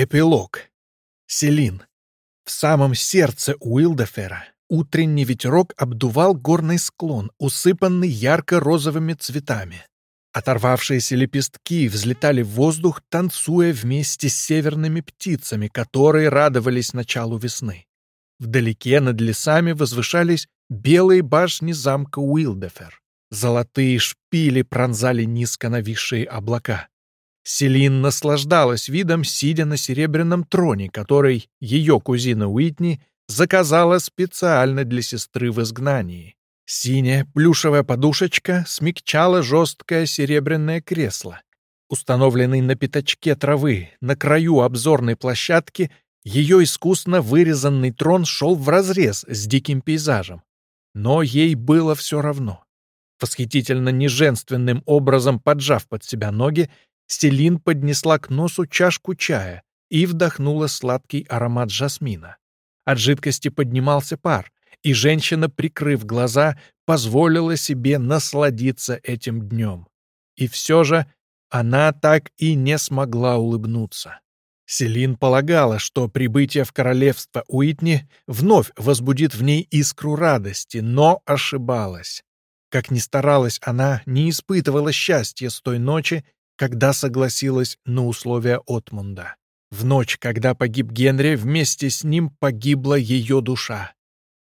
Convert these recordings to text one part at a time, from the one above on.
Эпилог. Селин. В самом сердце Уилдефера утренний ветерок обдувал горный склон, усыпанный ярко-розовыми цветами. Оторвавшиеся лепестки взлетали в воздух, танцуя вместе с северными птицами, которые радовались началу весны. Вдалеке над лесами возвышались белые башни замка Уилдефер. Золотые шпили пронзали низко нависшие облака. Селин наслаждалась видом, сидя на серебряном троне, который ее кузина Уитни заказала специально для сестры в изгнании. Синяя плюшевая подушечка смягчала жесткое серебряное кресло. Установленный на пятачке травы на краю обзорной площадки, ее искусно вырезанный трон шел вразрез с диким пейзажем. Но ей было все равно. Восхитительно неженственным образом поджав под себя ноги, Селин поднесла к носу чашку чая и вдохнула сладкий аромат жасмина. От жидкости поднимался пар, и женщина, прикрыв глаза, позволила себе насладиться этим днем. И все же она так и не смогла улыбнуться. Селин полагала, что прибытие в королевство Уитни вновь возбудит в ней искру радости, но ошибалась. Как ни старалась, она не испытывала счастья с той ночи, когда согласилась на условия Отмунда. В ночь, когда погиб Генри, вместе с ним погибла ее душа.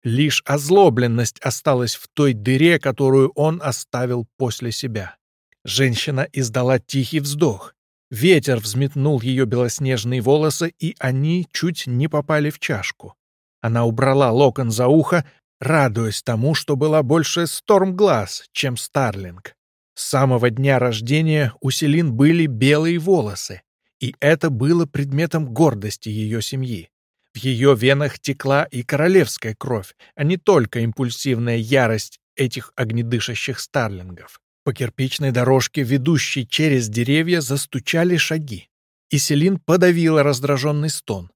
Лишь озлобленность осталась в той дыре, которую он оставил после себя. Женщина издала тихий вздох. Ветер взметнул ее белоснежные волосы, и они чуть не попали в чашку. Она убрала локон за ухо, радуясь тому, что была больше Стормглаз, чем Старлинг. С самого дня рождения у Селин были белые волосы, и это было предметом гордости ее семьи. В ее венах текла и королевская кровь, а не только импульсивная ярость этих огнедышащих старлингов. По кирпичной дорожке, ведущей через деревья, застучали шаги, и Селин подавила раздраженный стон.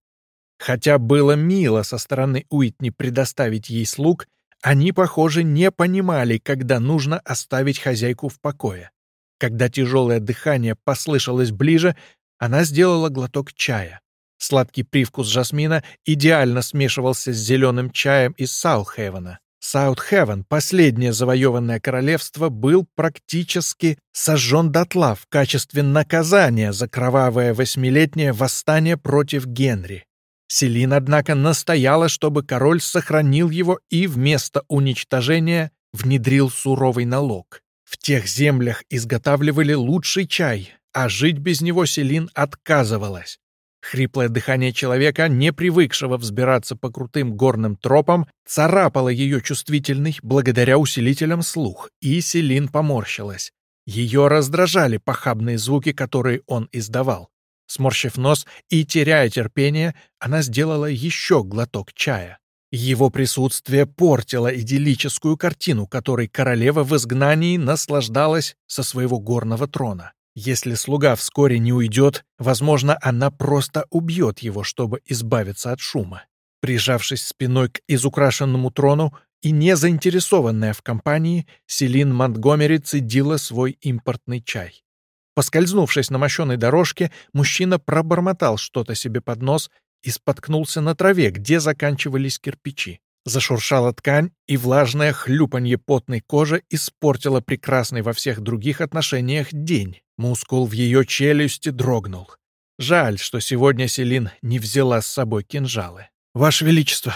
Хотя было мило со стороны Уитни предоставить ей слуг, они, похоже, не понимали, когда нужно оставить хозяйку в покое. Когда тяжелое дыхание послышалось ближе, она сделала глоток чая. Сладкий привкус жасмина идеально смешивался с зеленым чаем из Саутхевена. Саутхевен, последнее завоеванное королевство, был практически сожжен дотла в качестве наказания за кровавое восьмилетнее восстание против Генри. Селин, однако, настояла, чтобы король сохранил его и вместо уничтожения внедрил суровый налог. В тех землях изготавливали лучший чай, а жить без него Селин отказывалась. Хриплое дыхание человека, не привыкшего взбираться по крутым горным тропам, царапало ее чувствительный благодаря усилителям слух, и Селин поморщилась. Ее раздражали похабные звуки, которые он издавал. Сморщив нос и теряя терпение, она сделала еще глоток чая. Его присутствие портило идиллическую картину, которой королева в изгнании наслаждалась со своего горного трона. Если слуга вскоре не уйдет, возможно, она просто убьет его, чтобы избавиться от шума. Прижавшись спиной к изукрашенному трону и не заинтересованная в компании, Селин Монтгомери цедила свой импортный чай. Поскользнувшись на мощенной дорожке, мужчина пробормотал что-то себе под нос и споткнулся на траве, где заканчивались кирпичи. Зашуршала ткань, и влажное хлюпанье потной кожи испортило прекрасный во всех других отношениях день. Мускул в ее челюсти дрогнул. Жаль, что сегодня Селин не взяла с собой кинжалы. «Ваше Величество!»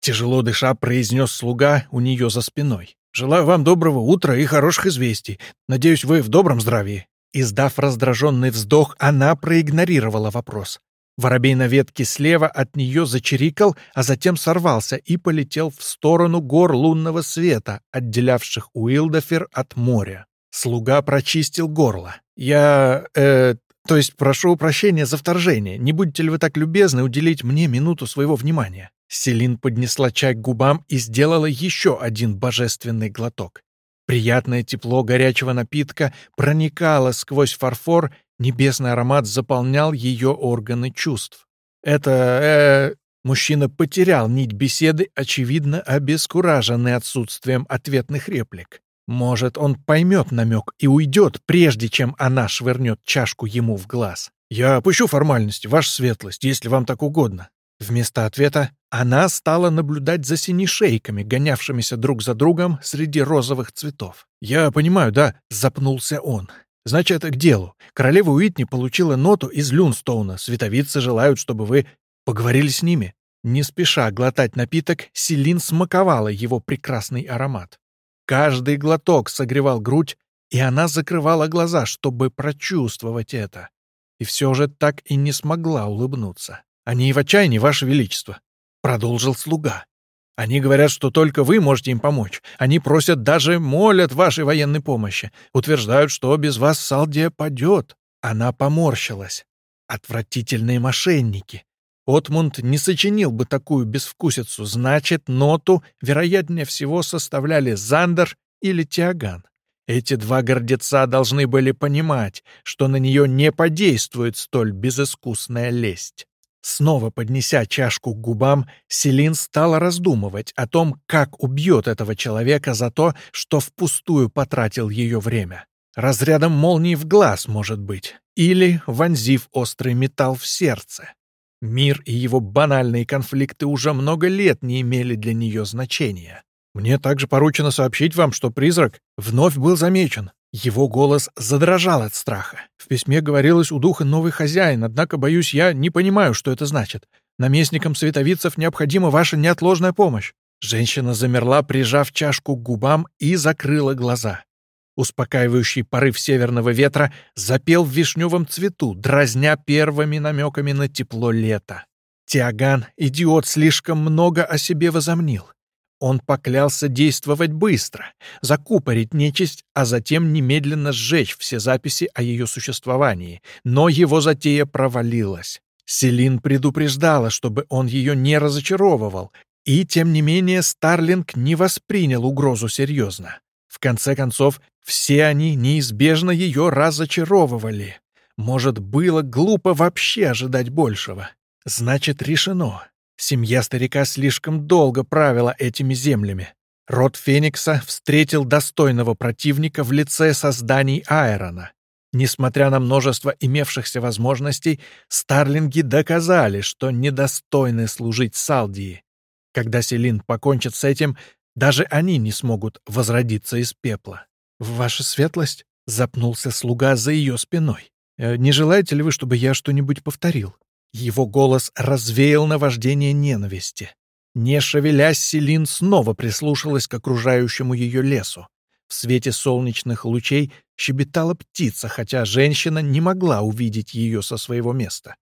Тяжело дыша произнес слуга у нее за спиной. «Желаю вам доброго утра и хороших известий. Надеюсь, вы в добром здравии». Издав раздраженный вздох, она проигнорировала вопрос. Воробей на ветке слева от нее зачирикал, а затем сорвался и полетел в сторону гор лунного света, отделявших Уилдофер от моря. Слуга прочистил горло. «Я... э... то есть прошу прощения за вторжение. Не будете ли вы так любезны уделить мне минуту своего внимания?» Селин поднесла чай к губам и сделала еще один божественный глоток. Приятное тепло горячего напитка проникало сквозь фарфор, небесный аромат заполнял ее органы чувств. Это... Э, мужчина потерял нить беседы, очевидно, обескураженный отсутствием ответных реплик. Может, он поймет намек и уйдет, прежде чем она швырнет чашку ему в глаз. «Я опущу формальность, ваша светлость, если вам так угодно». Вместо ответа она стала наблюдать за синешейками, гонявшимися друг за другом среди розовых цветов. «Я понимаю, да», — запнулся он. «Значит, к делу. Королева Уитни получила ноту из Люнстоуна. Световицы желают, чтобы вы поговорили с ними». Не спеша глотать напиток, Селин смаковала его прекрасный аромат. Каждый глоток согревал грудь, и она закрывала глаза, чтобы прочувствовать это. И все же так и не смогла улыбнуться. «Они в отчаянии, Ваше Величество», — продолжил слуга. «Они говорят, что только вы можете им помочь. Они просят, даже молят вашей военной помощи. Утверждают, что без вас Салдия падет». Она поморщилась. «Отвратительные мошенники. Отмунд не сочинил бы такую безвкусицу, значит, ноту, вероятнее всего, составляли Зандер или Тиаган. Эти два гордеца должны были понимать, что на нее не подействует столь безыскусная лесть. Снова поднеся чашку к губам, Селин стала раздумывать о том, как убьет этого человека за то, что впустую потратил ее время. Разрядом молнии в глаз, может быть, или вонзив острый металл в сердце. Мир и его банальные конфликты уже много лет не имели для нее значения. Мне также поручено сообщить вам, что призрак вновь был замечен. Его голос задрожал от страха. В письме говорилось у духа новый хозяин, однако, боюсь, я не понимаю, что это значит. Наместникам световицев необходима ваша неотложная помощь. Женщина замерла, прижав чашку к губам и закрыла глаза. Успокаивающий порыв северного ветра запел в вишневом цвету, дразня первыми намеками на тепло лета. Тиаган, идиот, слишком много о себе возомнил. Он поклялся действовать быстро, закупорить нечисть, а затем немедленно сжечь все записи о ее существовании, но его затея провалилась. Селин предупреждала, чтобы он ее не разочаровывал, и, тем не менее, Старлинг не воспринял угрозу серьезно. В конце концов, все они неизбежно ее разочаровывали. Может, было глупо вообще ожидать большего. Значит, решено. Семья старика слишком долго правила этими землями. Род Феникса встретил достойного противника в лице созданий Айрона. Несмотря на множество имевшихся возможностей, старлинги доказали, что недостойны служить Салдии. Когда Селин покончит с этим, даже они не смогут возродиться из пепла. «Ваша светлость?» — запнулся слуга за ее спиной. «Э, «Не желаете ли вы, чтобы я что-нибудь повторил?» Его голос развеял наваждение ненависти. Не шевелясь, Селин снова прислушалась к окружающему ее лесу. В свете солнечных лучей щебетала птица, хотя женщина не могла увидеть ее со своего места.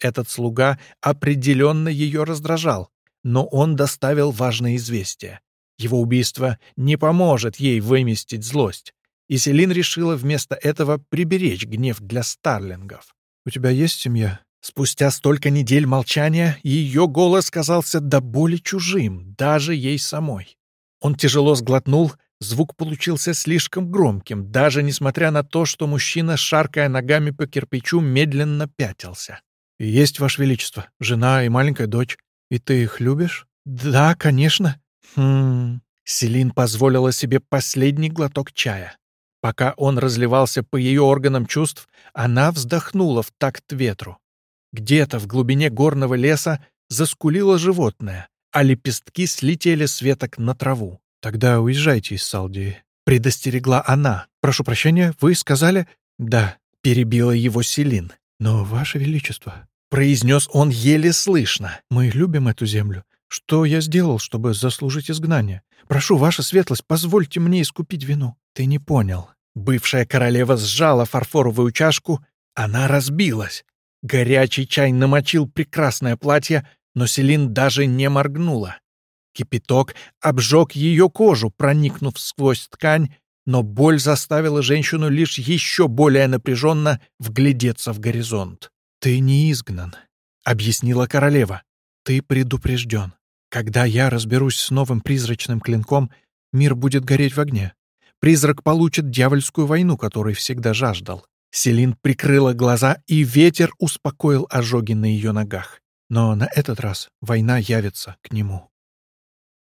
Этот слуга определенно ее раздражал, но он доставил важное известие. Его убийство не поможет ей выместить злость, и Селин решила вместо этого приберечь гнев для старлингов. «У тебя есть семья?» Спустя столько недель молчания ее голос казался до боли чужим, даже ей самой. Он тяжело сглотнул, звук получился слишком громким, даже несмотря на то, что мужчина, шаркая ногами по кирпичу, медленно пятился. «Есть, Ваше Величество, жена и маленькая дочь. И ты их любишь?» «Да, конечно», Хм... Селин позволила себе последний глоток чая. Пока он разливался по ее органам чувств, она вздохнула в такт ветру. Где-то в глубине горного леса заскулило животное, а лепестки слетели с веток на траву. «Тогда уезжайте из Салдии», — предостерегла она. «Прошу прощения, вы сказали...» «Да», — перебила его Селин. «Но, Ваше Величество», — произнес он еле слышно, — «мы любим эту землю. Что я сделал, чтобы заслужить изгнание? Прошу, ваша светлость, позвольте мне искупить вину. Ты не понял. Бывшая королева сжала фарфоровую чашку, она разбилась. Горячий чай намочил прекрасное платье, но Селин даже не моргнула. Кипяток обжег ее кожу, проникнув сквозь ткань, но боль заставила женщину лишь еще более напряженно вглядеться в горизонт. «Ты не изгнан», — объяснила королева. «Ты предупрежден. Когда я разберусь с новым призрачным клинком, мир будет гореть в огне. Призрак получит дьявольскую войну, которой всегда жаждал. Селин прикрыла глаза, и ветер успокоил ожоги на ее ногах. Но на этот раз война явится к нему.